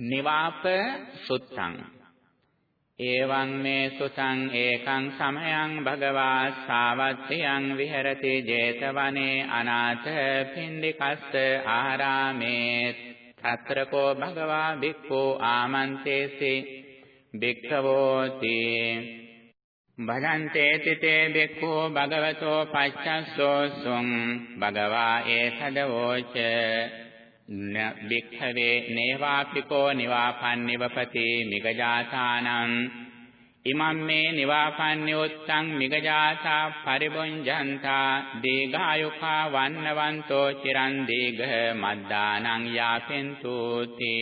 නිවාප සුත්තං. එවං මේ සුතං ඒකං සමයං භගවා සාවත්තියං විහෙරති 제තවනේ අනාථ පින්ඩිකස්ස ආරාමේ తත්‍රකෝ භගවා බික්ඛු ආමන්තේසි බික්ඛවෝති භජන්තේ තිතේ බික්ඛෝ භගවතෝ පච්චස්සෝ සුං. භගවා ඒතදවෝච බික්ඛවේ නේවාපිකෝ නිවාපන්නිවපති මිගජාතානං. ඉමම් මේ නිවාපන්නි උත්තං මිගජාතා පරිබොංජන්තා දීඝායුඛා වන්නවන්තෝ චිරන් දීඝ මද්දානං යාපෙන්තුති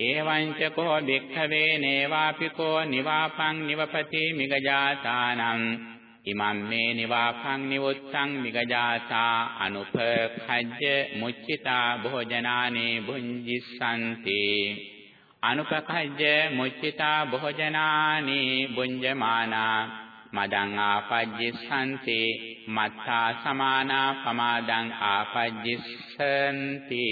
එවං ච කෝ භික්ඛවේ නේවාපිකෝ නිවාපං නිවපති මිගජාතානං. ඉමම් මේ නිවාපං නිවුත්තං මිගජාතා අනුපඛජ්ජ මුච්චිතා භෝජනානේ භුංජිස්සanti අනුපඛජ්ජ මුච්චිතා භෝජනානේ භුංජමානා මදං ආපජ්ජිස්සanti මත්තා සමානා පමාදං ආපජ්ජිස්සanti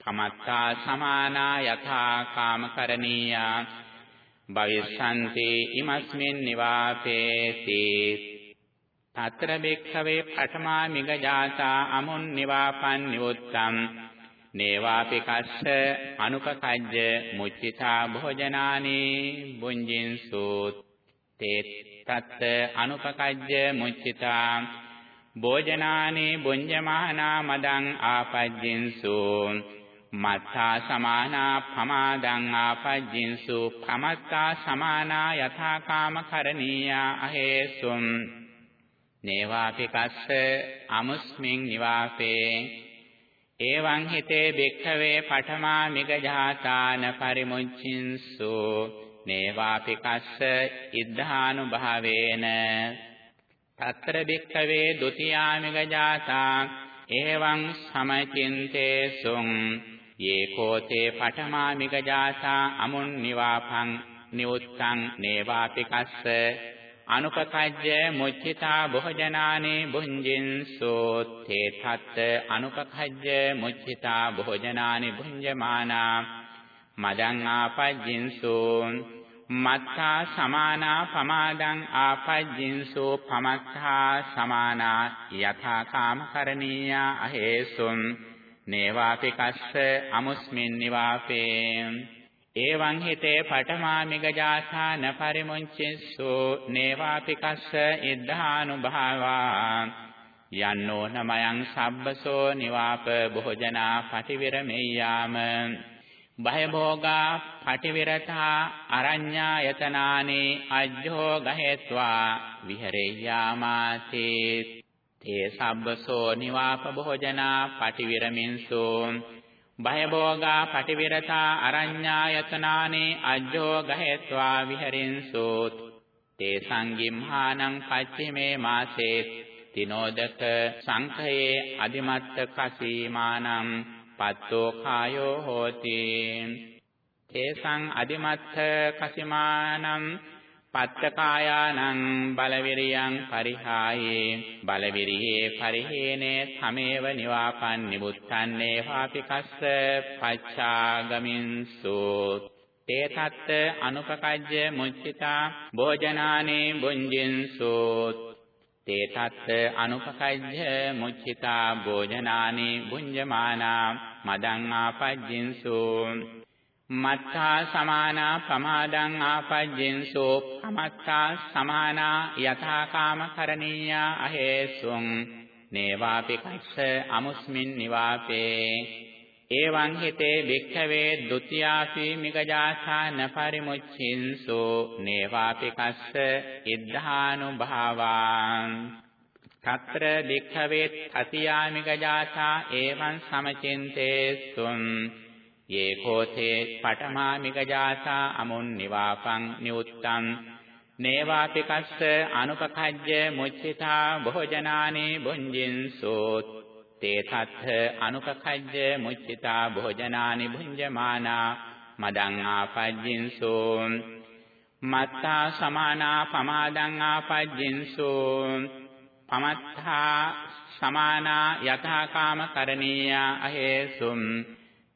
පමත්තා සමානා යථා කාමකරණීයා භවිස්සන්ති ඉමස්මින් නිවාපේති తත්‍ර බෙක්ඛවේ පඨමා මිග ජාතා අමුන් නිවාපන් නිවුත්තම්. නේවාපි කස්ස අනුපකජ්ජ මුච්චිතා භෝජනානි බුඤ්ජින්සු තේ තත් අනුපකජ්ජ මුච්චිතා භෝජනානි බුඤ්ජමානා මදං ආපජ්ජින්සු මත්තා සමානා පමාදං ආපජ්ජින්සු ප්‍රමත්තා සමානා යථා කාම කරණීයා අහේසුම්. නේවාපි කස්ස අමුස්මින් නිවාපේ එවං හිතේ භික්ඛවේ පඨමා මිග ජාතාන පරිමුච්චින්සු නේවාපි කස්ස ඉද්ධානුභාවේන. తත්‍ර භික්ඛවේ ဒ ුතියාමිග ජාතා එවං සමචින්තේසුං යේකෝතේ පඨමාමික ජාසා අමුන් නිවාපං නිඋත්තං නේවාපිකස්ස අනුපකජ්ජ මුච්චිතා භෝජනානේ භුංජින්සෝත්තේ තත් අනුපකජ්ජ මුච්චිතා භෝජනානේ භුංජමානා මදං ආපජ්ජින්සෝ මත්තා සමානා පමාදං ආපජ්ජින්සෝ පමත්තා සමානා යථා කාම කරණීයා අහේසුම් නේවාපි කස්ස අමුස්මින් නිවාපේ එවං හිතේ පඨමාමිග ජාසාන පරිමුංචිස්සු නේවාපි කස්ස ඉද්ධානුභාවා. යන්නෝ නමයන් සබ්බසෝ නිවාප භෝජනා පටිවිරමෙය්‍යාම. බය භෝගා පටිවිරතා අරඤ්ඤායතනානේ අජ්ජෝ ගහෙත්වා විහෙරෙය්‍යාමාතේ. තේ සබ්බසෝ නිවාප භෝජනා පටිවිරමින්සු. බය භෝගා පටිවිරතා අරඤ්ඤායතනානේ අජ්ජෝ ගහෙත්වා විහරින්සු. තේ සංගිම්හානං පච්චිමේ මාසේ තිනෝදක සංඛයේ අදිමත්ත කසීමානං පත්තෝ කායෝ හෝති. තේසං අදිමත්ත කසිමානං පත්තකායානං බලවිරියං පරිහායේ බලවිරියේ පරිහේනේ තමේව නිවාපන් නිබුත්තන්නේ වාපිකස්ස පච්චාගමින්සු තේ තත්ත අනුපකජ්ජ මුච්චිතා භෝජනානේ බුඤ්ජින්සු තේ තත්ත අනුපකජ්ජ මුච්චිතා භෝජනානේ බුඤ්ජමානා මදං ආපජ්ජින්සු මත්තා සමානා පමාදං ආපජ්ජෙන්සෝ පමත්තා සමානා යථාකාම කරණීයා අහේසුං නේවාපි කස්ස අමුස්මින් නිවාපේ එවං හිතේ භික්ඛවේ ဒ ුතියාපි මිගජාසාන පරිමුච්ඡින්සෝ නේවාපි කස්ස ඉද්ධානුභාවාං తත්‍ර භික්ඛවේ තතියාමිගජාසා එවං සමචින්තේසුං යේකෝතේ පඨමාමික ජාසා අමුන් නිවාපං නිඋත්තං නේවාපිකස්ස අනුපකජ්ජ මුච්චිතා භෝජනානේ බුඤ්ජින්සෝත් තේ තත්ථ අනුපකජ්ජ මුච්චිතා භෝජනානි භුඤ්ජමානා මදං ආපජ්ජින්සෝ මත්තා සමානා පමාදං ආපජ්ජින්සෝ පමත්තා සමානා යථාකාම කරණීයා අහේසුම්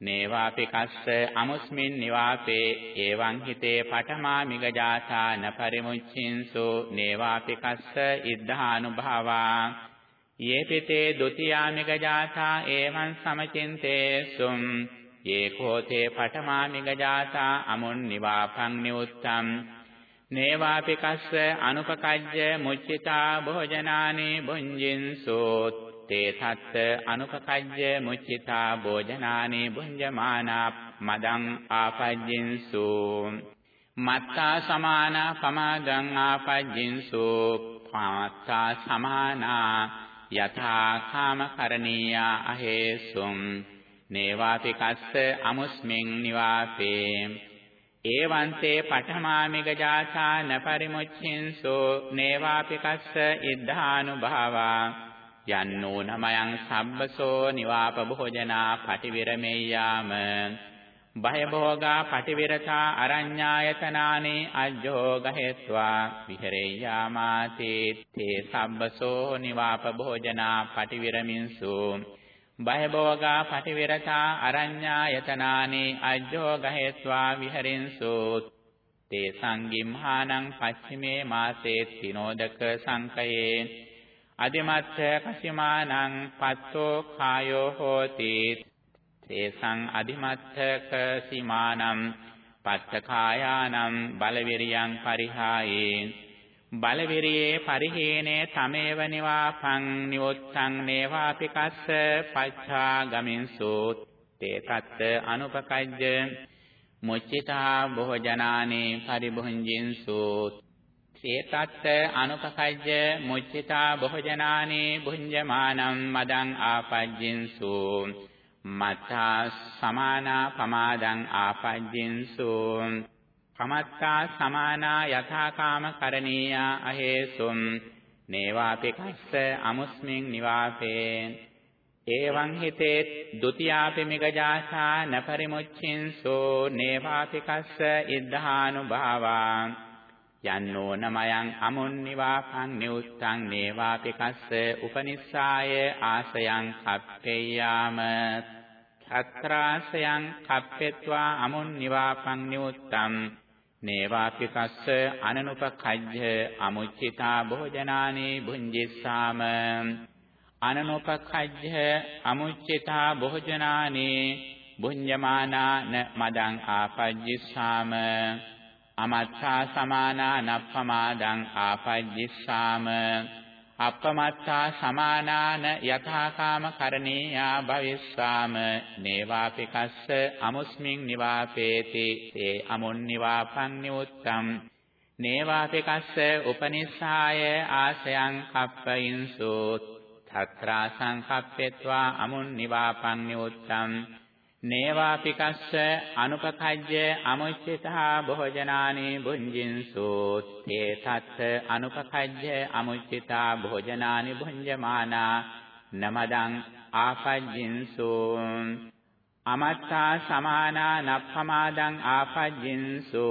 නේවාපි කස්ස අමුස්මින් නිවාපේ එවං හිතේ පඨමා මිගජාසා න පරිමුච්ඡින්සු නේවාපි කස්ස ඉද්ධානුභාවා. යේපිතේ ဒ ුතියා මිගජාසා එවං සමචින්තේසුම්. යේකෝතේ පඨමා මිගජාසා අමුන් නිවාපං නිඋත්තම් නේවාපි කස්ස අනුපකජ්ජ මුච්චිතා භෝජනානි බුඤ්ජින්සෝත් තේ තත්ත අනුපකජ්ජ මුච්චිතා භෝජනානි බුඤ්ජමානා මදං ආපජ්ජින්සු මත්තා සමාන පමාදං ආපජ්ජින්සු පාත්තා සමානා යථා කාම කරණීයා අහේසුම් නේවාපි කස්ස අමුස්මින් නිවාපේ ඒවන්තේ පඨමාමිග ජාසා න පරිමුච්ඡින්සෝ නේවාපි කස්ස ඉද්ධානුභාවා යන්නෝ නමයන් සම්බසෝ නිවාප භෝජනා පටිවිරමෙය්‍යාම බය භෝගා පටිවිරතා අරඤ්ඤායතනානේ අජ්ජෝ ගහෙත්වා විහෙරෙය්‍යාමාති තේ සම්බසෝ නිවාප භෝජනා පටිවිරමින්සු බය භෝගා පටිවිරතා අරඤ්ඤායතනානේ අජ්ජෝ ගහෙත්වා විහෙරින්සු තේ සංගිම්හානං පච්චිමේ මාසේ තිනෝදක සංකයේ අදිමත්ථ කසිමානං පත්තෝ කායෝ හෝති තේසං අදිමත්ථ කසිමානං පත්ත කායානම් බලවිරියං පරිහායේ බලවිරියේ පරිහේනේ තමේව නිවාපං නිවොත්තං නේවාපි කස්ස පච්ඡා ගමින්සු තේ තත්ත අනුපකජ්ජ මුච්චිතා භෝජනානේ පරිභුංජින්සු සේතත්ත අනුපකජ්ජ මුච්චිතා භෝජනානේ භුඤ්ජමානම් මදං ආපජ්ජින්සු මත්තා සමානා පමාදං ආපජ්ජින්සු කමත්තා සමානා යථාකාම කරණීයා අහේසුම් නේවාපි කස්ස අමුස්මින් නිවාපේ එවං හිතේ ဒ ුතියාපි මිගජාසා නපරිමුච්ඡින්සෝ නේවාපි කස්ස ඉද්ධානුභාවා යන්නෝ නමයන් අමුන්නිවාපං නිඋත්තං නේවාපි කස්ස උපනිස්සාය ආසයන් කප්පේයාම ඡත්‍රාසයන් කප්පෙත්වා අමුන්නිවාපං නිඋත්තං නේවාපි කස්ස අනනුපකජ්ජ අමුච්චිතා භෝජනානි භුංජිස්සාම අනනුපකජ්ජ අමුච්චිතා භෝජනානි භුඤ්ජමානා න මදං ආපජ්ජිස්සාම අමත්තා සමානා නප්පමාදං ආපජ්ජිස්සාම। අප්පමත්තා සමානාන යථාකාම කරණීයා භවිස්සාම। නේවාපි කස්ස අමුස්මින් නිවාපේති। තේ අමුන් නිවාපං නිඋත්තම් නේවාපි කස්ස උපනිස්සාය ආසයන් කප්පයින්සු තත්‍රා සංකප්පෙත්වා අමුන් නිවාපං නිඋත්තම් නේවාපිකස්ස අනුපකජ්ජ අමුච්චිතා භෝජනානි බුඤ්ජින්සු තේ තත් අනුපකජ්ජ අමුච්චිතා භෝජනානි භුඤ්ජමානා නමදං ආපජ්ජින්සු. අමත්තා සමානා නප්පමාදං ආපජ්ජින්සු.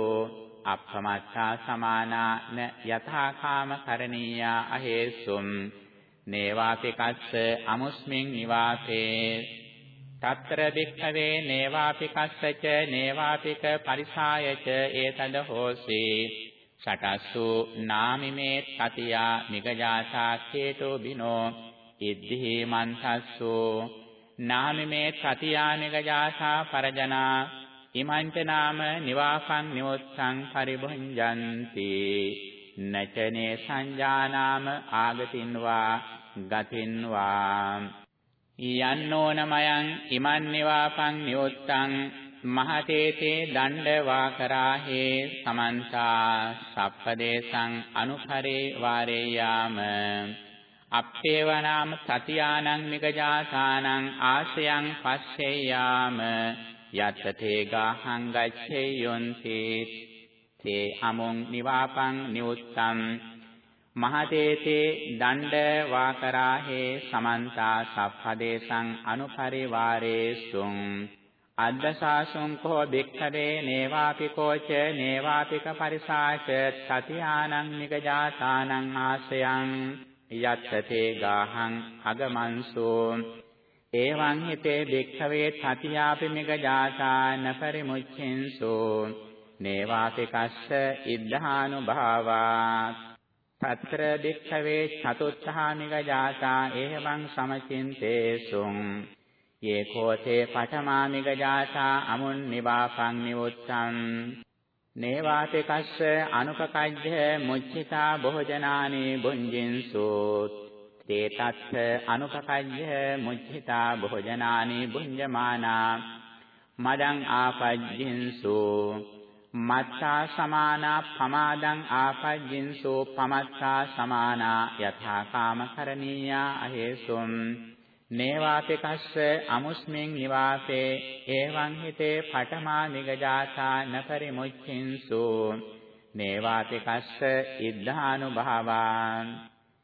අප්පමත්තා සමානා න යථාකාම කරණීයා අහේසුම්. නේවාපිකස්ස අමුස්මින් නිවාසේ. తත්‍ර භික්ඛවේ නේවාපිකස්සච නේවාපික පරිසායච ඒතද හෝසි සටස්සු නාමිමේ තතියා මිගජාසා කේතෝ බිනෝ ඉද්ධි මන්තස්සු නාමිමේ තතියා මිගජාසා පරජනා ඉමංච නාම නිවාසං නිවොත්සං පරිභුංජಂತಿ නචනේ සංජානාම ආගතින්වා ගතින්වා යන්නෝනමයන් ඉමන් නිවාපං නියොත්තං මහතේතේ දණ්ඩ වාකරාහේ සමන්තා සප්පදේශං අනුපරේ වාරේයාම අප්පේවනාම සතියානං මිගජාසානං ආශයං පස්සේයාම යත්තතේ ගාහං ගච්ඡේයොන්ති තේ අමුං නිවාපං නිඋත්තං මහතේතේ දණ්ඩ වාකරාහේ සමන්තා සප්පදේශං අනුපරිවාරේසුං අද්දසාසුං කෝ භික්ඛවේ නේවාපි කෝච නේවාපික පරිසාච සතියානං නිගජාතානං ආසයං යත්තතේ ගාහං අගමන්සෝ එවං හිතේ භික්ඛවේ තතියාපි මිග ජාතාන පරිමුච්ඡින්සු නේවාතිකස්ස ඉද්ධානුභාවා తත්‍ර භික්ඛවේ චතුත්ථාමිග ජාතා එවං සමචින්තේසුං යේකෝතේ පඨමාමිග ජාතා අමුන් නිවාපං නිවුත්තං නේවාතිකස්ස අනුපකජ්ජ මුච්චිතා බොහෝජනානි බුඤ්ජින්සුත් තේ තත්ථ අනුපකජ්ජ මුච්චිතා භෝජනානි බුඤ්ජමානා මදං ආපජ්ජින්සු මච්ඡා සමානා පමාදං ආපජ්ජින්සෝ පමච්ඡා සමානා යථා කාමකරණීයා අහේසොම්. නේවාපිකස්ස අමුස්මින් නිවාසේ එවං හිතේ පඨමා නිගජාතා නපරිමුච්ඡින්සු. නේවාපිකස්ස ඉද්ධානුභාවා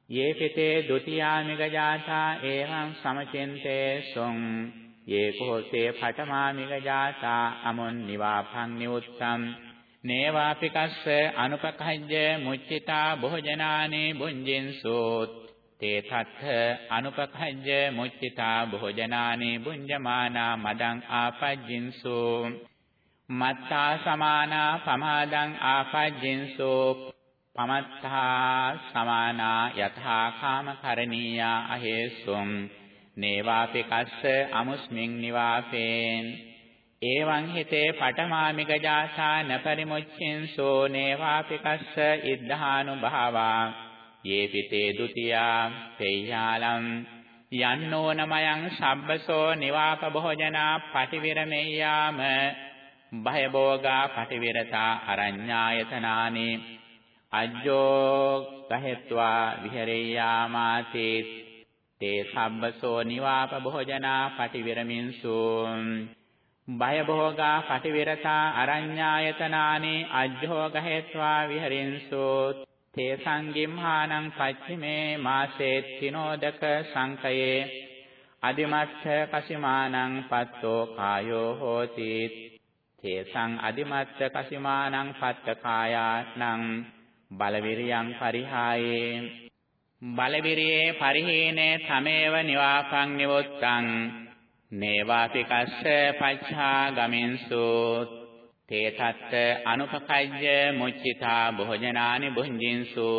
යේපිතේ ဒ ුතියා නිගජාතා එවං සමචෙන්තේ සොං යේකෝසේ පඨමාමිගජාසා අමොන් නිවාපං නිවුත්තම්. නේවාපිකස්ස අනුපකහජ්ජ මුච්චිතා භෝජනානේ බුඤ්ජින්සෝත් තේ තත්ථ අනුපකහජ්ජ මුච්චිතා භෝජනානේ බුඤ්ජමානා මදං ආපජ්ජින්සු. මත්තා සමානා පමාදං ආපජ්ජින්සු. පමත්තා සමානා යථා කාම කරණීයා අහේසුම්. නේවාපි කස්ස අමුස්මින් නිවාපේන් එවං හිතේ පඨමාමික ජාසා නපරිමුච්ඡින්සෝ නේවාපි කස්ස ඉද්ධානුභාවා. යේ පිතේ ဒ ුතියා තේයාලම් යන්නෝනමයන් සබ්බසෝ නිවාප භෝජනා පටිවිරමෙය්‍යාම. භයභෝගා පටිවිරතා අරඤ්ඤායතනානි. අජ්ජෝ ගහෙත්වා විහෙරෙයාමාති තේ සබ්බසෝ නිවාප භෝජනා පටිවිරමින්සු. බය භෝගා පටිවිරතා අරඤ්ඤායතනානි අජ්ජෝ ගහෙත්වා විහෙරින්සු. තේ සංගිම්හානං පච්චිමේ මාසේ තිනෝදක සංකයේ. අදිමත්ථ කසිමානං පත්තෝ කායෝ හෝති. තේසං අදිමත්ථ කසිමානං පත්ත කායානං බලවිරියං පරිහායේ. බලවිරියේ පරිහීනේ තමේව නිවාපං නිවොත්තං. නේවාපිකස්ස පච්ඡා ගමින්සු තේ තත්ත අනුපකජ්ජ මුච්චිතා භෝජනානි භුංජින්සු.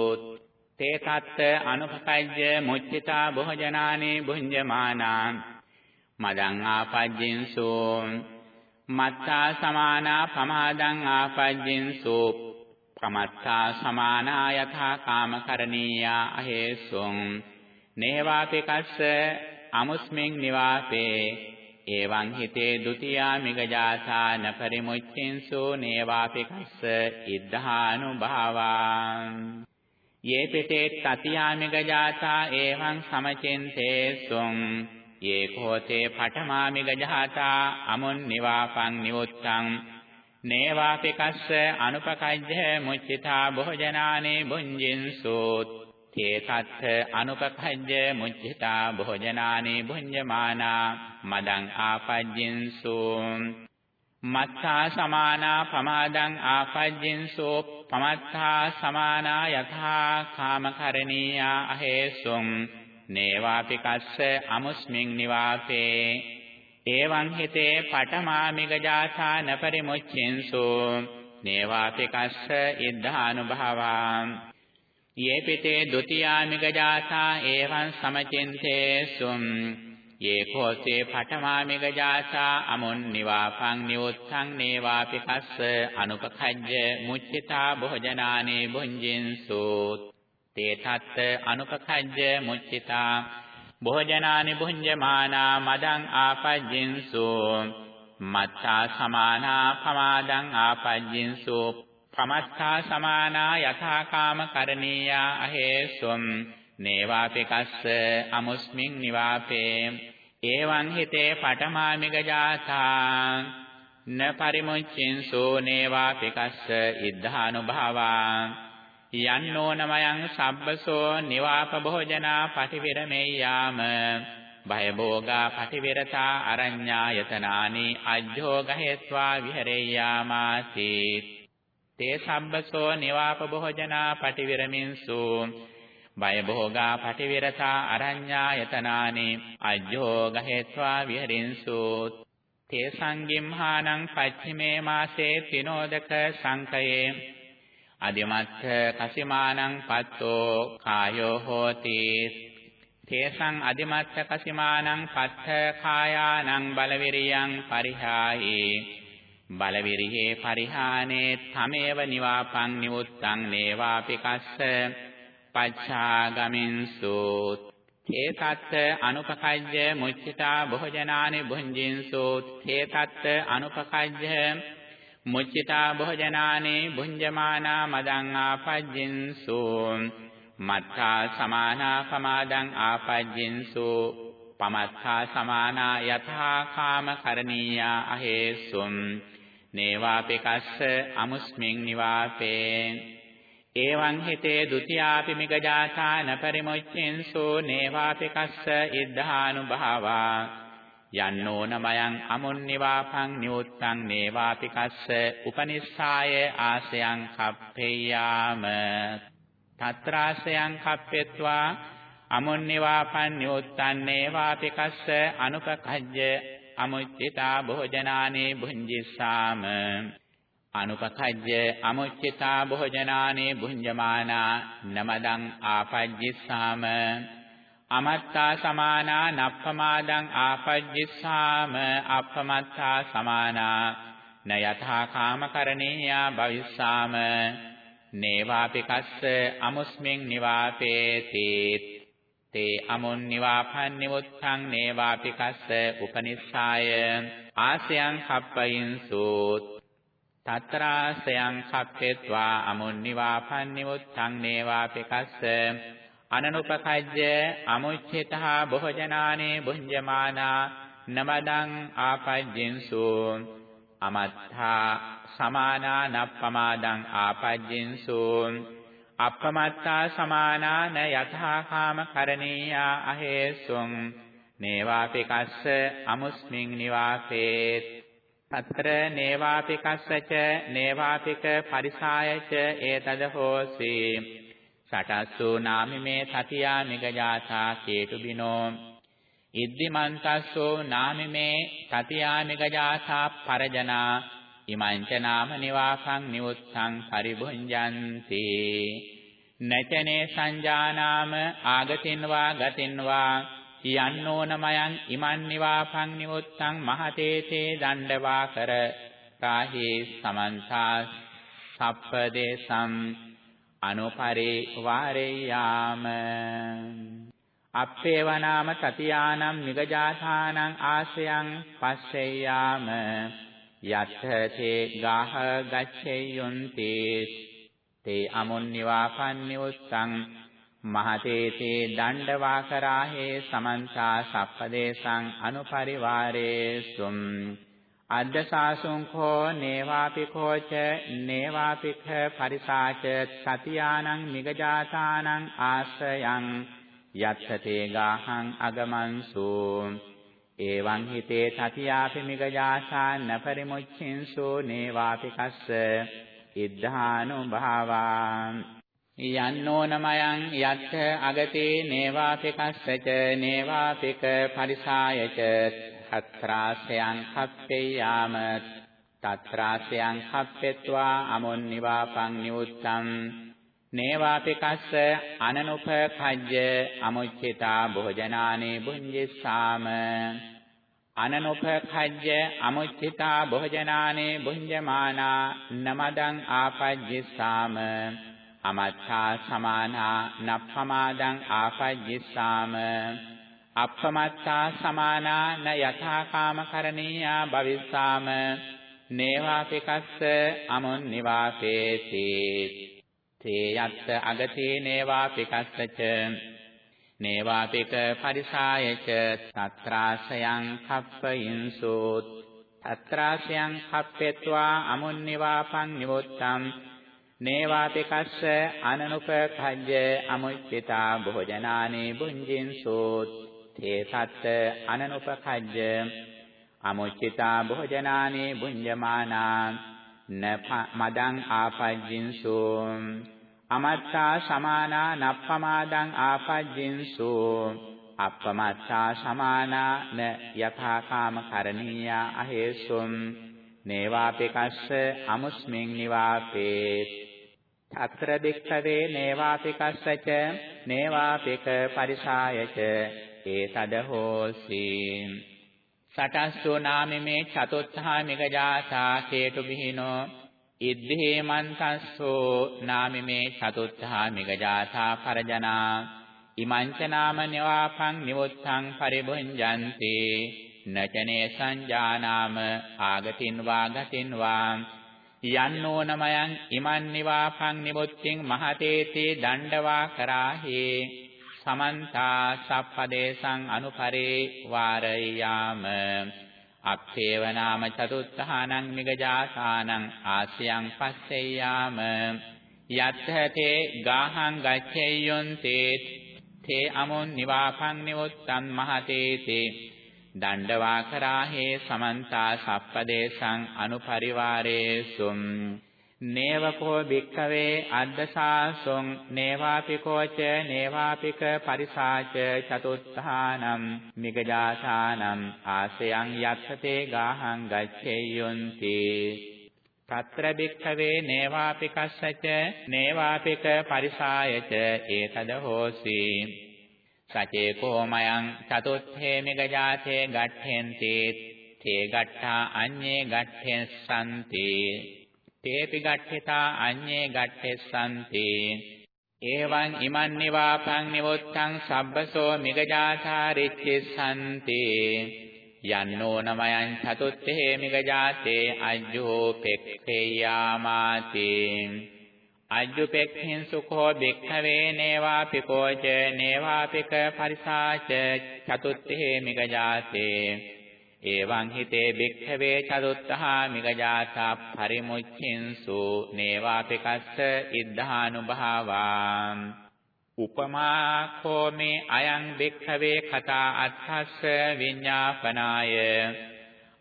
තේ තත්ත අනුපකජ්ජ මුච්චිතා භෝජනානි භුංජමානා. මදං ආපජ්ජින්සු. මත්තා සමානා පමාදං ආපජ්ජින්සු. පමත්තා සමානා යථා කාමකරණීයා අහේසුං නේවාපි කස්ස අමුස්මින් නිවාපේ එවං හිතේ ဒ ුතියා මිගජාසා නපරිමුච්ඡින්සු නේවාපි කස්ස ඉද්ධානුභාවා යේ පිටේ තතියා මිගජාසා එවං සමචින්තේසුං යේ කෝතේ පඨමා මිගජාතා අමුන් නිවාපං නිවුත්තං නේවාපිකස්ස අනුපකජ්ජ මුච්චිතා භෝජනානේ බුඤ්ජින්සුත් තේ තත්ථ අනුපකජ්ජ මුච්චිතා භෝජනානේ බුඤ්ජමානා මදං ආපජ්ජින්සු. මත්තා සමානා පමාදං ආපජ්ජින්සු. පමත්තා සමානා යථා කාමකරණීයා අහේසුම් නේවාපිකස්ස අමුස්මින් නිවාපේ. එවං හිතේ පඨමාමිග ජාථා නපරිමුච්ඡින්සු නේවාපිකස්ස ඉද්ධානුභාවා යේ පිතේ ဒ ුතියාමිග ජාථා එවං සමචින්තේසුම් යේ කෝසේ පඨමාමිග ජාථා අමුන් නිවාපං නිවුත්තං නේවාපිකස්ස අනුපකජ්ජ මුච්චිතා භෝජනානේ භුංජින්සු තේ තත්ත අනුපකජ්ජ මුච්චිතා භෝජනානි භුඤ්ජමානා මදං ආපජ්ජින්සු. මත්තා සමානා පමාදං ආපජ්ජින්සු. පමත්තා සමානා යථා කාම කරණීයා අහේසුම්. නේවාපිකස්ස අමුස්මින් නිවාපේ. එවං හිතේ පඨමාමිග ජාතා. න පරිමුච්චින්සු නේවාපිකස්ස ඉද්ධානුභාවා. යන්නෝනමයන් සබ්බසෝ නිවාප භෝජනා පටිවිරමෙය්‍යාම. භය භෝගා පටිවිරතා අරඤ්ඤායතනානි අජ්ජෝ ගහෙත්වා විහෙරෙය්‍යාමාති තේ සබ්බසෝ නිවාප භෝජනා පටිවිරමින්සු. බය භෝගා පටිවිරතා අරඤ්ඤායතනානි අජ්ජෝ ගහෙත්වා විහරින්සු. තේ සංගිම්හානං පච්චිමේ මාසේ තිනෝදක සංකයේ අදිමත්ථ කසිමානං පත්තෝ කායෝ හෝති. තේසං අදිමත්ථ කසිමානං පත්ථ කායානං බලවිරියං පරිහායි බලවිරිහේ පරිහානේ තමේව නිවාපං නිවුත්තං නේවාපි කස්ස පච්ඡාගමින්සු. තේතත් අනුපකජ්ජ මුච්චිතා භෝජනානි භුංජින්සු තේතත් අනුපකජ්ජ මුච්චිතා භෝජනානි භුංජමානා මදං ආපජ්ජින්සු මත්තා සමානා පමාදං ආපජ්ජින්සු පමත්තා සමානා යථා කාම කරණීයා අහේසුම් නේවාපිකස්ස අමුස්මින් නිවාපේ එවං හිතේ ဒ ුතියාපි මිගජාතාන පරිමුච්චින්සෝ නේවාපිකස්ස ඉද්ධානුභාවා යන්නෝ නමයන් අමුන්නිවාපං නියුත්තං නේවාපිකස්ස උපනිස්සාය ආසයන් කප්පේයාම තත්‍රාසයන් කප්පෙත්වා අමුන්නිවාපං නියුත්තං නේවාපිකස්ස අනුපකජ්ජ අමුච්චිතා භෝජනානේ භුංජිස්සාම අනුපකජ්ජ අමුච්චිතා භෝජනානේ භුඤ්ජමානා නමදං ආපජ්ජිස්සාම අමත්තා සමානා නප්පමාදං ආපජ්ජිස්සාම අප්පමත්තා සමානා න යථා කාමකරණීයා භවිස්සාම නේවාපිකස්ස අමුස්මින් නිවාපේති තේ අමුන් නිවාපන් නිවුත්තං නේවාපිකස්ස උපනිස්සාය ආසයන් කප්පයින්සුත් තත්‍රාසයන් කප්පෙත්වා අමුන්නිවාපන් නිවුත්තං නේවාපිකස්ස අනනුපකජ්ජ අමුච්චිතා බොහජනානේ බුඤ්ජමානා නමදං ආපජ්ජින්සු. අමත්තා සමානා නප්පමාදං ආපජ්ජින්සු. අප්පමත්තා සමානා න යථා කාම කරණීයා අහේසුං. නේවාපිකස්ස අමුස්මින් නිවාපේත් తත්‍ර නේවාපිකස්සච නේවාපික පරිසායච ඒතද හෝසි. සටස්සු නාමිමේ තතියා මිගජාතා කේතු බිනෝ. ඉද්දිමන්තස්සෝ නාමිමේ තතියා මිගජාතා පරජනා. ඉමංච නාම නිවාසං නිවුත්තං පරිභුඤ්ජಂತಿ නචනේ සංජානාම ආගතින් වා ගතින් වා යන්නෝනමයන් ඉමන් නිවාපං නිවුත්තං මහතේතේ දණ්ඩවා කර. රාහි සමන්තා සප්පදේසම්. අනුපරේ වාරේයාම අප්පේවනාම තතියානම් නිගජාථානං ආසයන් පස්සෙයාම යත්තේ ගාහ ගච්ඡෙයොන්ති තේ අමුන්නිවාපන් නිවුත්තං මහතේතේ දණ්ඩවාකරාහේ සමන්තා සප්පදේශං අනුපරිවාරේසුම්. අද්දසාසුංඛෝ නේවාපිකෝච නේවාපික පරිසාච සතියානං මිගජාතානං ආශ්‍රයං යත්තතේ ගාහං අගමන්සු. එවං හිතේ තතියාපි මිගජාසා නපරිමුච්ඡින්සෝ නේවාපිකස්ස ඉද්ධානුභාවා. යන්නෝනමයන් යත්ථ අගතේ නේවාපිකස්සච නේවාපික පරිසායච තත්‍රාසයන් හප්පේයාම තත්‍රාසයන් හප්පෙත්වා අමුන්නිවාපං නිවුත්තං නේවාපිකස්ස අනනුපඛජ්ජ අමුච්චිතා භෝජනානේ බුඤ්ජිස්සාම අනනුපඛජ්ජ අමුච්චිතා භෝජනානේ බුඤ්ජමානා නමදං ආපජ්ජිස්සාම අමත්තා සමානා නප්පමාදං ආපජ්ජිස්සාම අප්පමත්තා සමානා න යථා කාම කරණීයා භවිස්සාම. නේවාපිකස්ස අමුන් නිවාසේති. තේ යත්ත අගතේ නේවාපිකස්සච නේවාපික පරිසායච తත්‍රාසයන් කප්පයින්සෝත්. తත්‍රාසයන් කප්පෙත්වා අමුන් නිවාපං නිවොත්තම්. නේවාපිකස්ස අනනුපකජ්ජ අමුච්චිතා භෝජනානේ බුඤ්ජින්සෝත් තේ සත්ත අනනුපකජ්ජ අමුච්චිතා භෝජනානේ බුඤ්ජමානා න මදං ආපජ්ජින්සෝ අමත්තා සමානා නප්පමාදං ආපජ්ජින්සු අප්පමත්තා සමානා න යථා කාම කරණීයා අහේසුම් නේවාපිකස්ස අමුස්මින් නිවාපේ අත්‍ර දික්ඛවේ නේවාපිකස්සච නේවාපික පරිසායච ඒතද හෝසි සටස්සු නාමෙමේ චතුත්ථා මිගජාතා හේතු බිහිනෝ. ඉද්ධේමන්තස්සෝ නාමෙමේ චතුත්ථා මිගජාතා පරජනා ඉමංච නාම නිවාපං නිවුත්තං පරිභුඤ්ජන්ති නචනේ සංජානාම ආගතින් වාගතින් වා. යන්නෝනමයන් ඉමන් නිවාපං නිමුත්තිං මහතේතේ දණ්ඩවා කරාහි. සමන්තා සප්පදේශං අනුපරේ වාරයාම අක්ඛේව නාම චතුත්ථානං මිගජාසානං ආසියං පස්සෙයාම යත්තේ ගාහං ගච්ඡෙය්‍යොන්තේ තේ අමුන් නිවාපං නිවුත්තං මහතේතේ දණ්ඩවා කරාහේ සමන්තා සප්පදේශං අනුපරිවාරේසුම් නේවකෝ භික්ඛවේ අද්දසාසොං නේවාපිකෝච නේවාපික පරිසාච චතුත්ථානම් මිගජාසානම් ආසයන් යත්තේ ගාහං ගච්ඡෙය්‍යොන්ති తත්‍ර භික්ඛවේ නේවාපිකස්සච නේවාපික පරිසායච ඒතද හෝසි. සචේ කෝමයන් චතුත්ථේ මිගජාතේ ගට්ඨෙන්ති තේ ගට්ඨා අඤ්ඤේ ගට්ඨෙස්සන්ති තේපි ගට්ඨිතා අඤ්ඤේ ගට්ඨෙස්සන්ති එවං ඉමන් නිවාපං නිවොත්තං සබ්බසෝ මිගජාතාරිච්චසන්ති යන්නෝ නමයන් චතුත්ථේ මිගජාතේ අජ්ජෝ පෙක්ඛේයාමාති. අජ්ජුපෙක්ඛින් සුඛෝ භික්ඛවේ නේවාපිකෝච නේවාපික පරිසාච චතුත්ථේ මිගජාතේ. එවං හිතේ භික්ඛවේ චතුත්ථා මිගජාතා පරිමුච්ඡින්සු නේවාපිකස්ස ඉද්ධානුභාවා. උපමා කෝමේ අයං භික්ඛවේ කතා අත්ථස්ස විඤ්ඤාපනාය.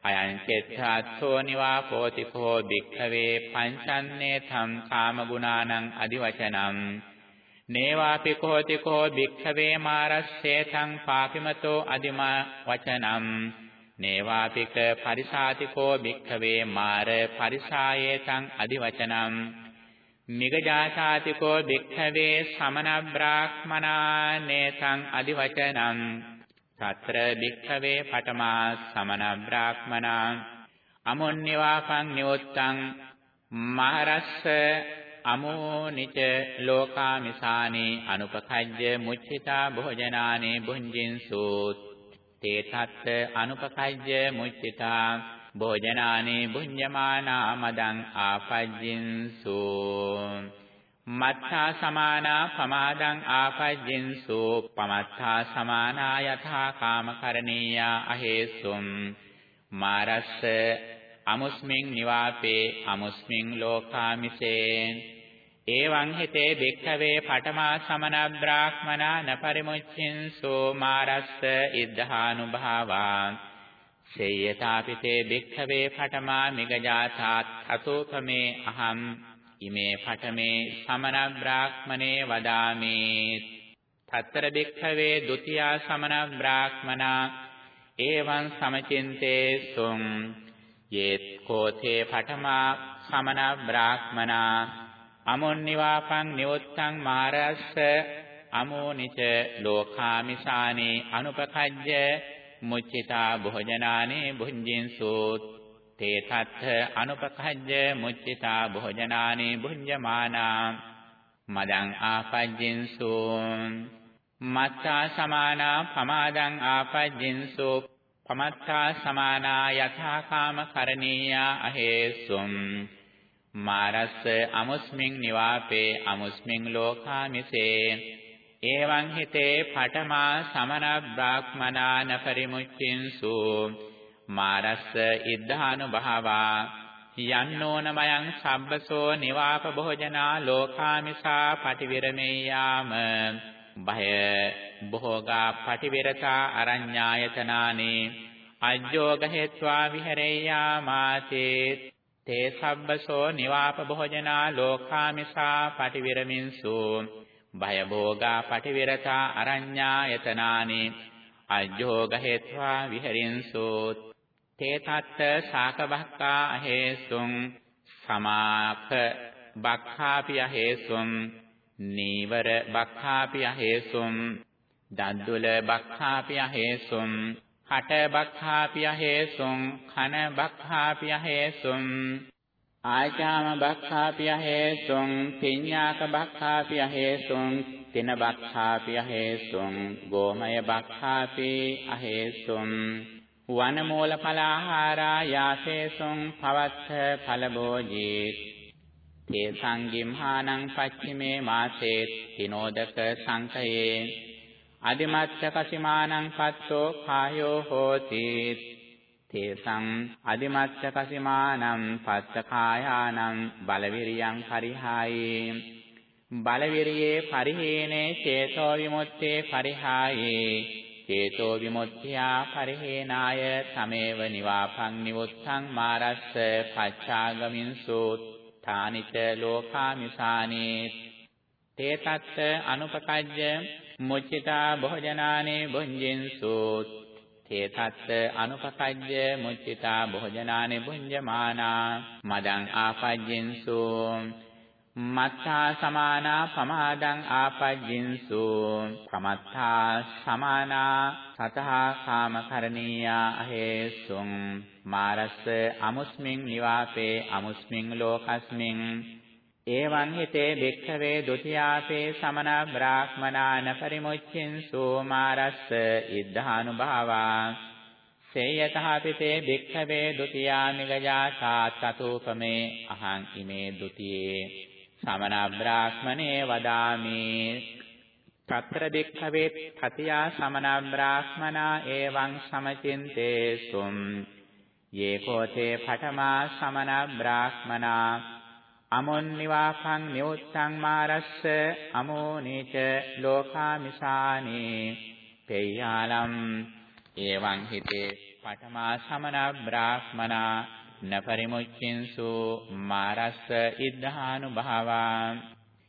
අයං චෙත්තාස්සෝ නිවාපෝතිකෝ භික්ඛවේ පංචන්නේ තම් කාමගුණානං අදිවචනං. නේවාපිකෝතිකෝ භික්ඛවේ මාරස්සේතං පාපිමතෝ අදිමා වචනං නේවාපික පරිසාතිකෝ භික්ඛවේ මාර පරිසායේතං අදිවචනං මිගජාසාතිකෝ භික්ඛවේ සමන බ්‍රාහ්මනා නේතං අදිවචනං తත්‍ර භික්ඛවේ පඨමා සමන බ්‍රාහ්මනා අමුන්්‍යවාපං නියොත්තං මහරස්ස අමෝනිච ලෝකාමිසානේ අනුපකජ්ජ මුච්චිතා භෝජනානේ බුඤ්ජින්සුත් තේ තත්ත අනුපකජ්ජ මුච්චිතා භෝජනානේ බුඤ්ජමානා මදං ආපජ්ජින්සු මත්තා සමානා පමාදං ආපජ්ජින්සු පමත්තා සමානා යථා කාමකරණීයා අහේසුම් මාරස්ස අමුස්මින් නිවාපේ අමුස්මින් ලෝකාමිසේ එවං හිතේ භික්ඛවේ පඨමා සමන බ්‍රාහ්මනා නපරිමුච්ඡින්සු මාරස්ස ඉද්ධානුභාවා. සේයතාපිතේ භික්ඛවේ පඨමා මිගජාතාත් අතෝපමේ අහම් ඉමේ පඨමේ සමන බ්‍රාහ්මනේ වදාමි තත්තර භික්ඛවේ ဒ ුතියා සමන බ්‍රාහ්මනා. එවං සමචින්තේ සුං. යේත් කෝතේ පඨමා සමන බ්‍රාහ්මනා. අමුන්නිවාපං නිවුත්තං මාරස්ස අමෝනිච ලෝකාමිසානේ අනුපකජ්ජ මුච්චිතා භෝජනානේ භුඤ්ජින්සුත් තේ තත්ථ අනුපකජ්ජ මුච්චිතා භෝජනානේ භුඤ්ජමානා මදං ආපජ්ජින්සු මත්තා සමානා පමාදං ආපජ්ජින්සු පමත්තා සමානා යථා කාම කරණීයා අහේසුම් මාරස්ස අමුස්මින් නිවාපේ අමුස්මින් ලෝකාමිසේ. එවං හිතේ පඨමා සමන බ්‍රාහ්මනාන පරිමුච්චින්සු මාරස්ස ඉද්ධානුභාවා. යන්නෝනමයන් සබ්බසෝ නිවාප භෝජනා ලෝකාමිසා පටිවිරමේයාම. භය භෝගා පටිවිරතා අරඤ්ඤායතනානේ. අජ්ජෝග හේत्वा විහෙරේයාමාතේ තේ සබ්බසෝ නිවාප භෝජනා ලෝකාමිසා පටිවිරමින්සු. භය භෝගා පටිවිරතා අරඤ්ඤායතනානි. අජ්ජෝග හේत्वा විහෙරින්සු. තේ තත්ත සාකබක්කා අහේසුං. සමාප බක්ඛාපි අහේසුං. නීවර බක්ඛාපි අහේසුං. දද්දුල බක්ඛාපි අහේසුං. කට බක්ඛාපි අහේසුං කන බක්ඛාපි අහේසුං ආචාම බක්ඛාපි අහේසුං පිඤ්ඤාක බක්ඛාපි අහේසුං තින බක්ඛාපි අහේසුං ගෝමය බක්ඛාපි අහේසුං වනමූල පලාහාරා යාසේසුං පවත්ත ඵලභෝජී. තේ සංගිම්හානං පච්චිමේ මාසේ තිනෝදක සංකයේ අදිමත්ත කසිමානං පත්තෝ කායෝ හෝති. තේසං අදිමත්ත කසිමානං පත්ත කායානං බලවිරියං පරිහායේ. බලවිරියේ පරිහේනේ චේතෝ විමුත්තේ පරිහායේ. චේතෝ විමුක්තියා පරිහේනාය තමේව නිවාපං නිවුත්තං මාරස්ස පච්චාගමින්සු තානිච ලෝකාමිසානේ තේ තත්ත අනුපකජ්ජ මුච්චිතා භෝජනානේ බුඤ්ජින්සු. තේ තත්ත අනුපකජ්ජ මුච්චිතා භෝජනානේ බුඤ්ජමානා. මදං ආපජ්ජින්සු. මත්තා සමානා පමාදං ආපජ්ජින්සු. ප්‍රමත්තා සමානා සතහා කාමකරණීයා අහේසුං මාරස්ස අමුස්මින් නිවාපේ අමුස්මින් ලෝකස්මින්. ඒවං හිතේ භික්ඛවේ ဒုတိ යාසේ සමන බ්‍රාහ්මනාන පරිමුච්ඡින් සෝමාරස්ස ඉද්ධානුභාවා. සේයතහපිතේ භික්ඛවේ ဒုတိ යාමිගජා සාත්සතෝපමේ අහං ඉමේ ဒုတိ යේ සමන බ්‍රාහ්මනේ වදාමි. తత్ర භික්ඛවේ තතියා සමන බ්‍රාහ්මනා ඒවං සමචින්තේසුම්. යේකෝතේ පඨමා සමන බ්‍රාහ්මනා අමොන්නිවාපං නියුත්තං මාරස්ස අමෝනේච ලෝකාමිසානේ පෙය්‍යාලම්. එවං හිතේ පඨමා සමන බ්‍රාහ්මනා නපරිමුච්චින්සු මාරස්ස ඉද්ධානුභාවා.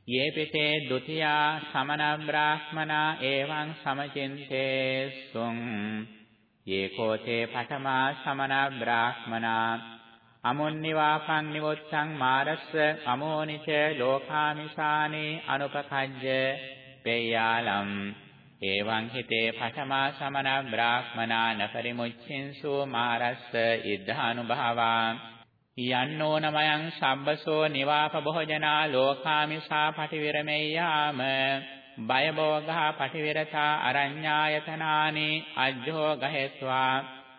යේ පිතේ ဒ ුතියා සමන බ්‍රාහ්මනා එවං සමචින්තේ සුං. යේකෝතේ පඨමා සමන බ්‍රාහ්මනා අමුන්නිවාපං නිවොත්තං මාරස්ස අමෝනිච ලෝකාමිසානේ අනුපකජ්ජ පේයාලම් එවං හිතේ පඨමා සමන බ්‍රාහ්මනා නපරිමුච්ඡින්සු මාරස්ස ඉද්ධානුභාවා යන්නෝ නමයන් සම්බසෝ නිවාප භෝජනා ලෝකාමිසා පටිවිරමෙය්‍යාම බය භෝගා පටිවිරතා අරඤ්ඤායතනානි අජ්ජෝ ගහෙත්වා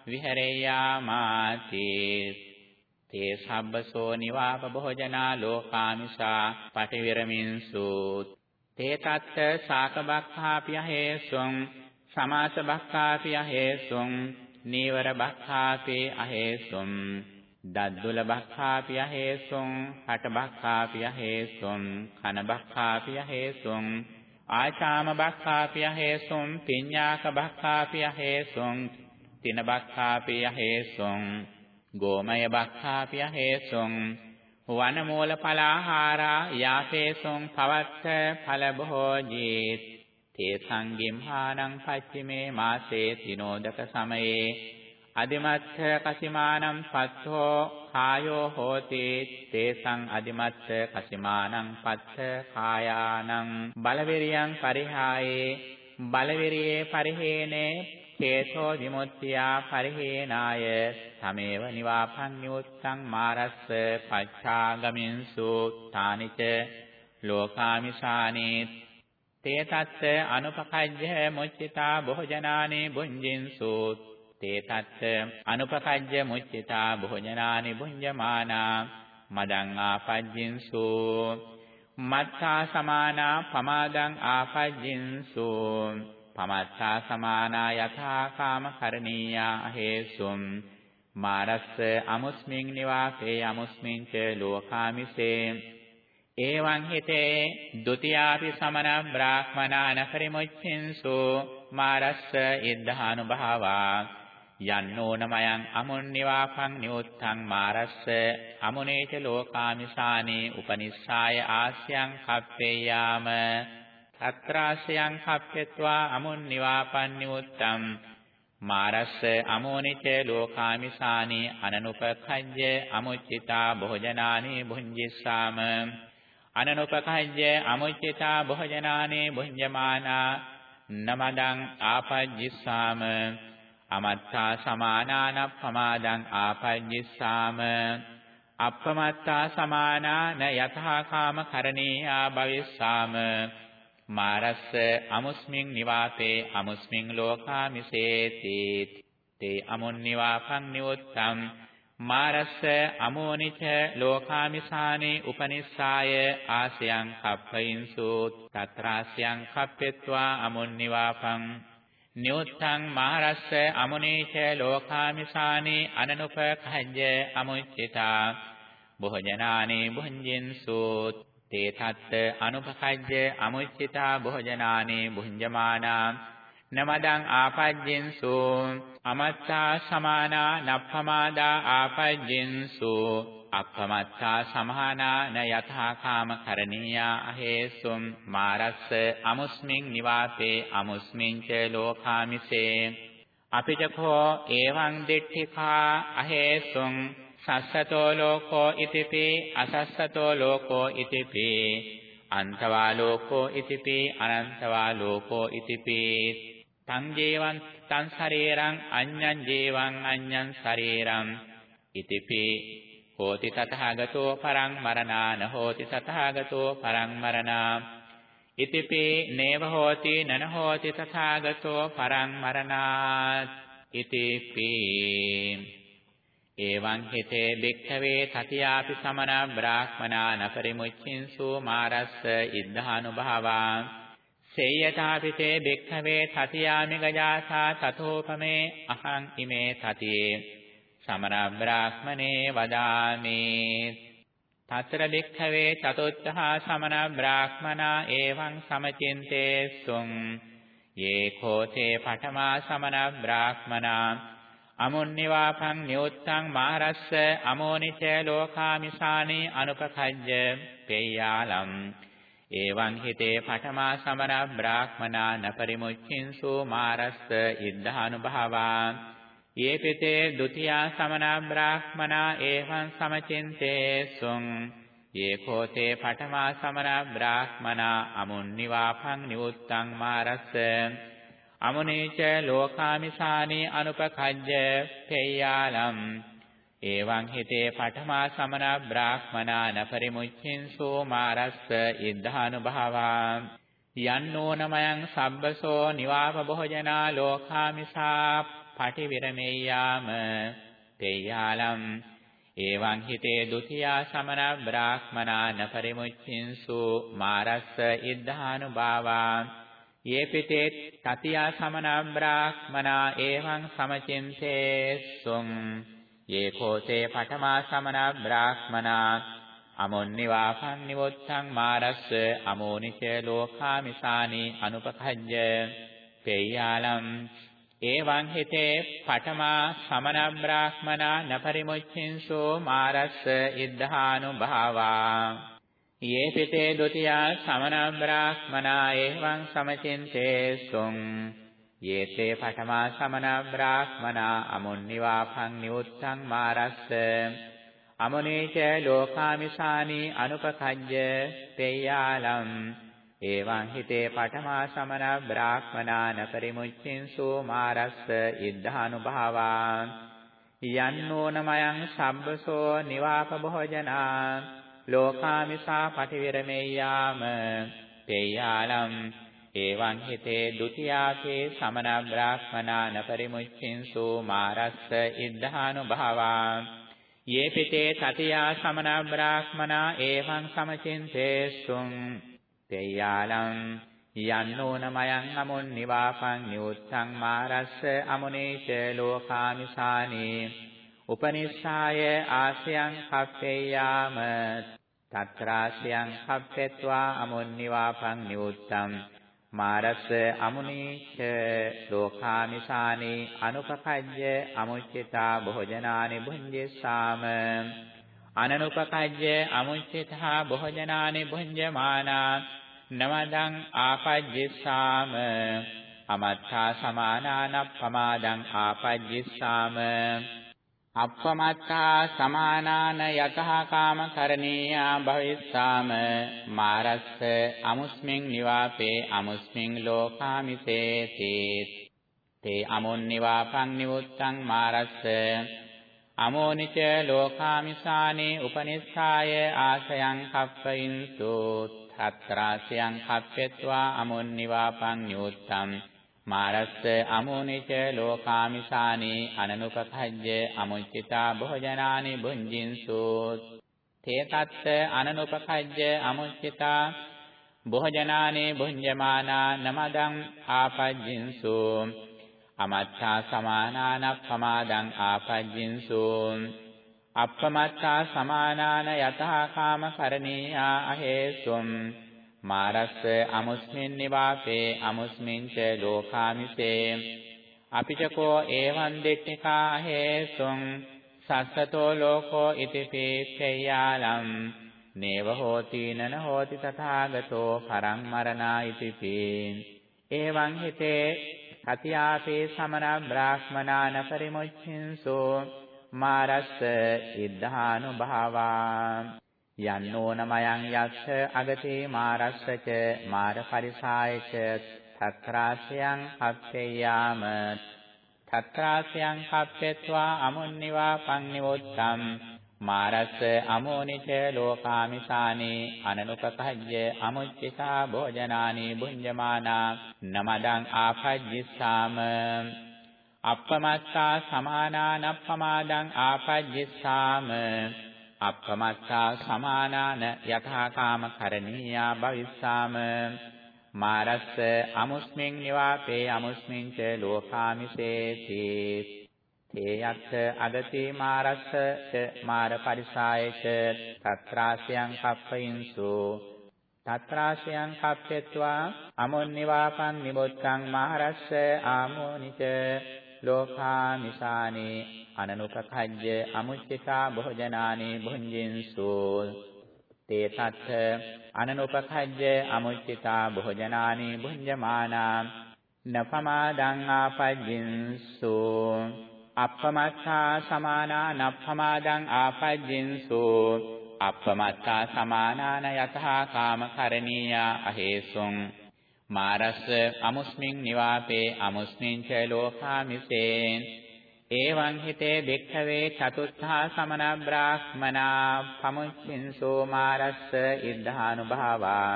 විහෙරෙය්‍යාමාති තේ සබ්බසෝ නිවාප භෝජනා ලෝකාමිසා පටිවිරමින්සු. තේ තත්ත සාකබක්ඛාපිය හේසුං සමාස බක්ඛාපිය හේසුං නීවර බක්ඛාපි අහේසුං දද්දුල බක්ඛාපිය හේසුං හට බක්ඛාපිය හේසුං කන බක්ඛාපිය හේසුං ආචාම බක්ඛාපිය හේසුං පිඤ්ඤාක බක්ඛාපිය හේසුං තින බක්ඛාපිය හේසුං ගෝමය බක්ඛාපිය හේසුං වනමූල පලාහාරා යාපේසුං පවත්ත ඵල බොහෝජීත් තේ සංගිම්හානං පච්චිමේ මාසේ තිනෝදක සමයේ. අදිමත්ථ කසිමානං පත්තෝ කායෝ හෝති. තේසං අදිමත්ථ කසිමානං පත්ථ කායානං. බලවිරියං පරිහායේ. බලවිරියේ පරිහේනේ චේතෝ විමුක්තියා පරිහේනාය. තමේව නිවාපං නිඋත්තං මාරස්ස පච්ඡාගමින්සු තානිච ලෝකාමිසානේ. තේ තත්ත අනුපකජ්ජ මුච්චිතා භෝජනානේ බුඤ්ජින්සු. තේ තත්ත අනුපකජ්ජ මුච්චිතා භෝජනානේ බුඤ්ජමානා. මදං ආපජ්ජින්සු. මත්තා සමානා පමාදං ආපජ්ජින්සු. පමත්තා සමානා යථා කාම කරණීයා හේසුම් මාරස්ස අමුස්මින් නිවාසේ අමුස්මින් ච ලෝකාමිසේ. එවං හිතේ ဒ ුතියාපි සමන බ්‍රාහ්මනා නපරිමුච්ඡින්සු. මාරස්ස ඉද්ධානුභාවා යන්නෝනමයන් අමුන්නිවාපං නියුත්තං මාරස්ස අමුනේච ලෝකාමිසානේ උපනිස්සාය ආස්යං කප්පේයාම. තත්‍රාසයන් කප්පෙත්වා අමුන්නිවාපං නියුත්තං මාරස්ස අමෝනිච ලෝකාමිසානේ අනනුපඛඤ්ඤ අමුච්චිතා භෝජනානේ භුඤ්ජිස්සාම අනනුපඛඤ්ඤ අමුච්චිතා භෝජනානේ භුඤ්ජමානා නමදං ආපජ්ජිස්සාම. අමත්තා සමානාන පමාදං ආපජ්ජිස්සාම. අප්පමත්තා සමානා න යතහා කාම කරණීයා භවිස්සාම. මාරස්ස අමුස්මින් නිවාතේ අමුස්මින් ලෝකාමිසේති. තේ අමුන් නිවාපං නිවුත්තම්. මාරස්ස අමෝනිච ලෝකාමිසානේ උපනිස්සාය ආසයන් කප්පයින්සු තත්‍රාස්යන් කප්පෙත්වා අමුන් නිවාපං නියුත්තං මහරස්ස අමුනේච ලෝකාමිසානේ අනනුපකහජ්ජ අමුච්චිතා. භෝජනානේ භුඤ්ජින්සු තේ තත්ත අනුපකජ්ජ අමුච්චිතා භෝජනානේ භුඤ්ජමානා නමදං ආපජ්ජින්සු අමත්තා සමානා නප්පමාදා ආපජ්ජින්සු අප්පමත්තා සමහානා න යථා කාම කරණීයා අහේසුම් මාරස්ස අමුස්මින් නිවාතේ අමුස්මින් ච ලෝකාමිසේ අපිචකෝ එවං දිට්ඨිකා අහේසුම් සස්සතෝ ලෝකෝ ඉතිපි අසස්සතෝ ලෝකෝ ඉතිපි අන්තවා ලෝකෝ ඉතිපි අනන්තවා ලෝකෝ ඉතිපි. තං ජීවං තං ශරීරං අඤ්ඤං ජීවං අඤ්ඤං ශරීරං ඉතිපි. හෝති තථාගතෝ පරං මරණාන හෝති තථාගතෝ පරං මරණා. ඉතිපි නේව හෝති නන හෝති තථාගතෝ පරං මරණාත්. ඉතිපි. එවං හිතේ භික්ඛවේ තතියාපි සමන බ්‍රාහ්මනා නපරිමුච්ඡින්සු මාරස්ස ඉද්ධානුභාවා. සේයතාපිතේ භික්ඛවේ තතියාමි ගජාසා තතෝපමේ අහං ඉමේ තතියේ. සමන බ්‍රාහ්මනේ වදාමි. තතර භික්ඛවේ චතුත්ථා සමන බ්‍රාහ්මනා එවං සමචින්තේසුං යේ කෝතේ පඨමා සමන බ්‍රාහ්මනා අමොන්නිවාපං නියොත්තං මාරස්ස අමෝනිච ලෝකාමිසානේ අනුපකජ්ජ පේයාලම්. එවං හිතේ පඨමා සමර බ්‍රාහ්මනා නපරිමුච්ඡින්සු මාරස්ස ඉද්ධානුභාවා. යේපිතේ ဒ ුතියා සමන බ්‍රාහ්මනා එවං සමචින්තේසුං යේකෝතේ පඨමා සමර බ්‍රාහ්මනා අමොන්නිවාපං නියොත්තං මාරස්ස අමනේච ලෝකාමිසානේ අනුපකජ්ජ පේයාලම්। එවං හිතේ පඨමා සමන බ්‍රාහ්මනාන පරිමුච්ඡින්සෝ මාරස්ස ඉද්ධානුභාවා। යන්නෝනමයන් සම්බසෝ නිවාප භෝජනා ලෝකාමිසා පටිවිරමෙය්‍යාම තේයාලම් එවං හිතේ ဒုတိ යා සමන බ්‍රාහ්මනාන පරිමුච්ඡින්සෝ මාරස්ස ඉද්ධානුභාවා। යේ පිතේ තතියා සමන බ්‍රාහ්මනා එවං සමචින්තේ සුං. යේ කෝතේ පඨමා සමන බ්‍රාහ්මනා. අමොන්නිවාපං නිවොත්තං මාරස්ස. අමෝනිච ලෝකාමිසානි අනුපකජ්ජ. පේයාලම් එවං හිතේ පඨමා සමන බ්‍රාහ්මනා නපරිමුච්ඡින්සෝ මාරස්ස. ඉද්ධානුභාවා. යේ පිතේ ဒ ුතියා සමන බ්‍රාහ්මනා එවං සමචින්තේසුං යේතේ පඨමා සමන බ්‍රාහ්මනා අමුන්නිවාපං නිඋත්තං මාරස්ස අමුනේච ලෝකාමිසානි අනුපකජ්ජ පේයාලම් එවං හිතේ පඨමා සමන බ්‍රාහ්මනාන පරිමුච්ඡින්සු මාරස්ස ඉද්ධානුභාවා යන්නෝනමයන් සම්බසෝ නිවාප භෝජනා ලෝකාමිසා පටිවිරමෙය්‍යාම තේයාලම් එවං හිතේ ဒ ුතියාකේ සමන බ්‍රාහ්මනාන පරිමුච්ඡින්සු මාරස්ස ඉද්ධානුභාවා යේ පිතේ තතියා සමන බ්‍රාහ්මනා එවං සමචින්තේසුං තේයාලං යන්නෝනමයන් අමුන් නිවාපං නිඋත්තං මාරස්ස අමුනේච ලෝකාමිසානේ උපනිස්සාය ආසයන් කප්පේයාම තත්‍රාසයන් කප්පෙත්වා අමුන් නිවාපං නිඋත්තං මාරස්ස අමුනීච ලෝකාමිසානේ අනුපකජ්ජ අමුච්චිතා භෝජනානි භුඤ්ජෙස්සාම අනනුපකජ්ජ අමුච්චිතා භෝජනානි භුඤ්ජමානා නවදං ආපජ්ජෙස්සාම අමත්තා සමානානප්පමාදං ආපජ්ජෙස්සාම අප්පමත්තා සමානාන යතහ කාම කරණීයා භවිස්සාම මාරස්ස අමුස්මින් නිවාපේ අමුස්මින් ලෝකාමිසේති තේ අමුන් නිවාපං නිවුත්තං මාරස්ස අමෝනිච ලෝකාමිසානේ උපනිස්සාය ආසයන් කප්පයින්සු තත්‍රාසයන් කප්පෙත්වා අමුන් නිවාපං නිවුත්තං මාරස්ස අමුනිච ලෝකාමිසානේ අනනුපකහජ්ජ අමුච්චිතා භෝජනානි බුඤ්ජින්සු තේ තත්ත අනනුපකහජ්ජ අමුච්චිතා භෝජනානි බුඤ්ජමානා නමදං ආපජ්ජින්සු. අමත්තා සමානානප්පමාදං ආපජ්ජින්සු. අප්පමත්තා සමානාන යතහ කාම කරණීයා අහේසුම්. මාරස්ස අමුස්මින් නිවාපේ අමුස්මින් ච ලෝකාමිසේ. අපිචකෝ ඒවං දෙට්ඨිකා හේසුං සස්සතෝ ලෝකෝ ඉති පේච්ඡයාලම් නේව හෝති නන හෝති තථාගතෝ පරං මරණා ඉති පේ එවං හිතේ අතියාපේ සමන බ්‍රාහ්මනාන පරිමුච්ඡින්සෝ මාරස්ස ඉද්ධානුභාවා. යන්නෝනමයන් යස්ස අගතේ මාරස්සච මාර පරිසායච තත්‍රාසයන් හප්පේයාම තත්‍රාසයන් හප්පෙත්වා අමුන්නිවා පන්නිවොත්තම් මාරස්ස අමෝනිච ලෝකාමිසානේ අනනුකකහ්‍ය අමුච්චිතා භෝජනානි බුඤ්ජමානා නමදං ආපජ්ජිස්සාම අප්පමත්තා සමානානප්පමාදං ආපජ්ජිස්සාම අප්පමත්තා සමානාන යථා කාම කරණීයා භවිස්සාම. මාරස්ස අමුස්මින් නිවාපේ අමුස්මින් ච ලෝකාමිසේති. තේ යත් අදති මාරස්ස ච මාර පරිසායච තත්‍රාසයන් කප්පයින්සු. තත්‍රාසයන් කප්පෙත්වා අමුන් නිවාපං නිබොත්තං මාරස්ස ආමෝනිච ලෝකාමිසානේ අනනුපකජ්ජ අමුච්චිතා භෝජනානි භුඤ්ජින්සු තේ තත්ථ අනනුපකජ්ජ අමුච්චිතා භෝජනානි භුඤ්ජමානා නපමාදං ආපජ්ජින්සු අප්පමත්තා සමානා නප්පමාදං ආපජ්ජින්සු අප්පමත්තා සමානාන යතහ කාම කරණීයා අහේසුං මාරස්ස අමුස්මින් නිවාපේ අමුස්මින් ච ලෝකාමිසේන්. එවං හිතේ භික්ඛවේ චතුත්ථා සමන බ්‍රාහ්මනා පමුච්චින්සෝ මාරස්ස ඉද්ධානුභාවා.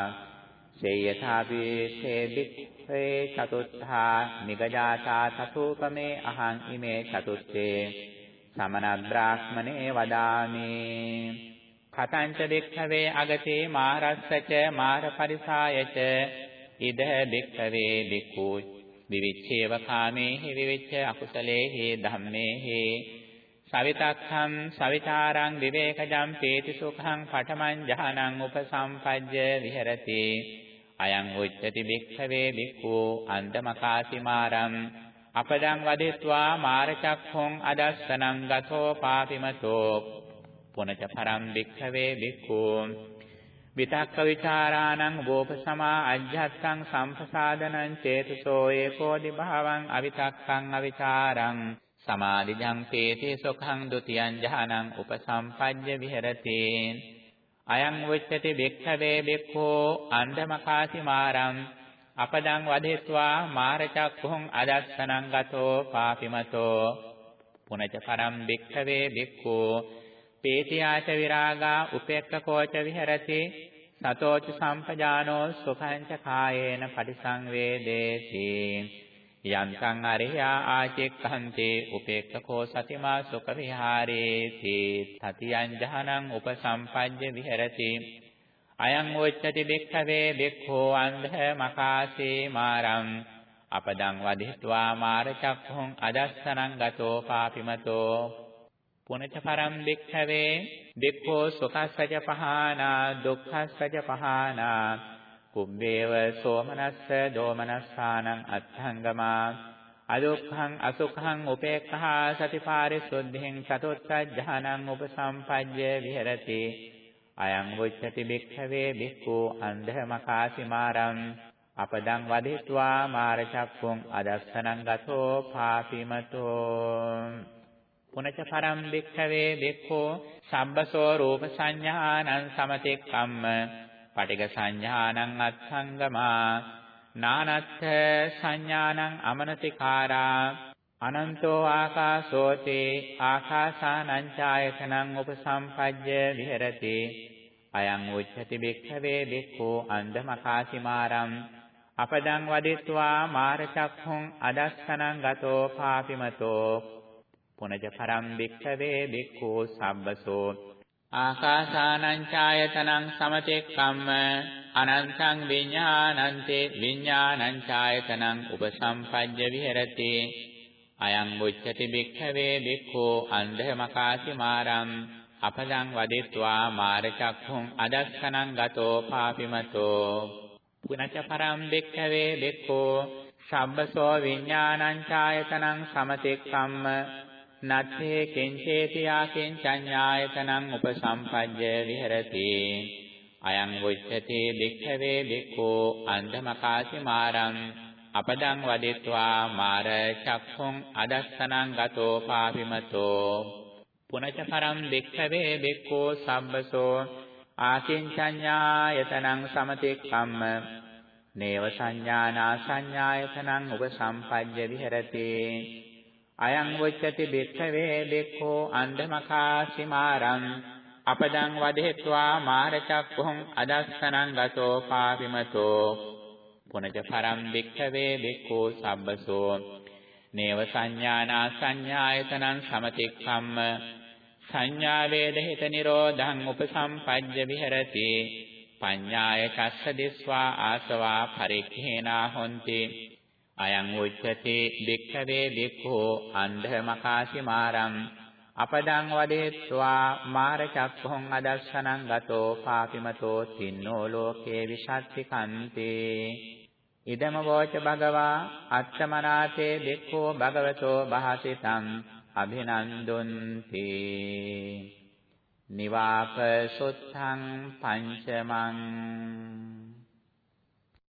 සේයථාපි තේ භික්ඛවේ චතුත්ථා නිගජාතා තතෝපමේ අහං ඉමේ චතුත්තේ. සමන බ්‍රාහ්මනේ වදාමි. කතංච භික්ඛවේ අගතේ මාරස්සච මාර පරිසායච ඉද භික්ඛවේ භික්ඛු විවිච්ඡේව කාමේහි විවිච්ඡ අකුසලේහි ධම්මේහි සවිතක්ඛං සවිචාරං විවේකජම් පේති සුඛං පඨමං ජහනං උපසම්පජ්ජ විහෙරති අයං උච්චති භික්ඛවේ භික්ඛු අන්දමකාසිමාරං අපදං වදිත්වා මාරචක්ඛොං අදස්සනං ගතෝ පාපිමතෝ පුනච පරම් භික්ඛවේ භික්ඛු විතක්ක ਵਿਚාරාණං වෝපසමා අජ්ජත්තං සම්පසාදනං චේතසෝ ඒකෝදි භාවං අවිතක්ඛං අවිචාරං සමාධිජං තේති සොඛං ဒ ුතියං ජහනං උපසම්පජ්ජ විහෙරති. අයං වච්ඡති භික්ඛවේ භික්ඛෝ අන්ධමකාසි මාරං අපදං වදෙත්වා මාරචක්ඛුං අදස්සනං ගතෝ පාපිමතෝ. පුනච පරම් භික්ඛවේ භික්ඛෝ පේතියාච විරාගා උපේක්ඛකෝච විහෙරති සතෝච සම්පජානෝ සුඛංච කායේන පටිසංවේදේති යන්තං අරියා ආචෙක්ඛන්තේ උපේක්ඛකෝ සතිමා සුඛ විහාරේති තතියං ජහනං උපසම්පජ්ජ විහෙරති අයං උච්චති භික්ඛවේ භික්ඛෝ අන්ධ මකාසේ මාරං අපදං වදිත්වා මාරචක්ඛුං අදස්සනං ගතෝ පාපිමතෝ පුනච පරම් භික්ඛවේ දෙක්ඛෝ සුඛස්සජ පහානා දුක්ඛස්සජ පහානා පුබ්බේව සෝමනස්ස දෝමනස්සානං අත්ථංගමා අදුක්ඛං අසුඛං උපේක්ඛා සතිපාරිසුද්ධින් චතුත්ථඥානං උපසම්පජ්ජ විහෙරති. අයං වොච්චති භික්ඛවේ භික්ඛු අන්ධමකාසිමාරං අපදං වදිත්වා මාරචක්කුං අදස්සනං ගතෝ පාපිමතෝ. පුනච පරම් භික්ඛවේ භික්ඛු සම්බසෝ රූප සංඥානං සමතික්කම්ම පටිඝ සංඥානං අත්සංගමා නානත්ථ සංඥානං අමනතිකාරා අනන්තෝ ආකාශෝති ආකාසානං ඡායතනං උපසම්පජ්ජ විහෙරති අයං උච්චති භික්ඛවේ භික්ඛු අන්ධමකාසිමාරම් අපදං වදිත්වා මාරචක්ඛුං අදස්සනං ගතෝ පාපිමතෝ පුනජ පරම් භික්ඛවේ භික්ඛු සබ්බසෝ ආකාසානං ඡායතනං සමතෙක්කම්ම අනන්තං විඥානන්තේ විඥානං ඡායතනං උපසම්පජ්ජ විහෙරති. අයං මුච්ඡති භික්ඛවේ භික්ඛෝ අන්ධමකාසි මාරම් අපදං වදිත්වා මාරචක්ඛුං අදස්සනං ගතෝ පාපිමතෝ. පුනච පරම් භික්ඛවේ භික්ඛෝ සම්බසෝ විඥානං ඡායතනං සමතෙක්කම්ම නත්තේ කිංචේති ආකින්චඤ්ඤායතනං උපසම්පජ්ජ විහෙරති. අයං උච්චති භික්ඛවේ භික්ඛෝ අන්ධමකාසි මාරං. අපදං වදිත්වා මාර චක්ඛුං අදස්සනං ගතෝ පාපිමතෝ. පුනච පරම් භික්ඛවේ භික්ඛෝ සම්බසෝ. ආකින්චඤ්ඤායතනං සමතික්කම්ම නේව සංඥානා සංඥායතනං උපසම්පජ්ජ විහෙරති. අයං වොච්චති භික්ඛවේ භික්ඛෝ අන්ධමකාසිමාරං අපදං වදෙත්වා මාරචක්ඛුං අදස්සනං ගතෝ පාපිමතෝ। පුනජ පරම් භික්ඛවේ භික්ඛෝ සබ්බසෝ। නේව සංඥානා සංඥායතනං සමතික්ඛම්ම। සංඥා වේදහිත නිරෝධං උපසම්පජ්ජ විහෙරති। පඤ්ඤාය කස්ස දිස්වා ආසවා පරික්ඛේනා හොಂತಿ। අයං උච්චති භික්ඛවේ භික්ඛෝ අන්ධමකාසි මාරං අපදං වදේත්වා මාර චක්ඛුං අදස්සනං ගතෝ පාපිමතෝ තින්නෝ ලෝකේ විසත්ති කන්තේ ඉදම වෝච භගවා අත්තමනාතේ භික්ඛෝ භගවතෝ භාසිතං අභිනන්දුන්ති। නිවාප සුත්තං පංචමං।